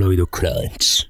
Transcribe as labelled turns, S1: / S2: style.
S1: Alkaloid Crunch.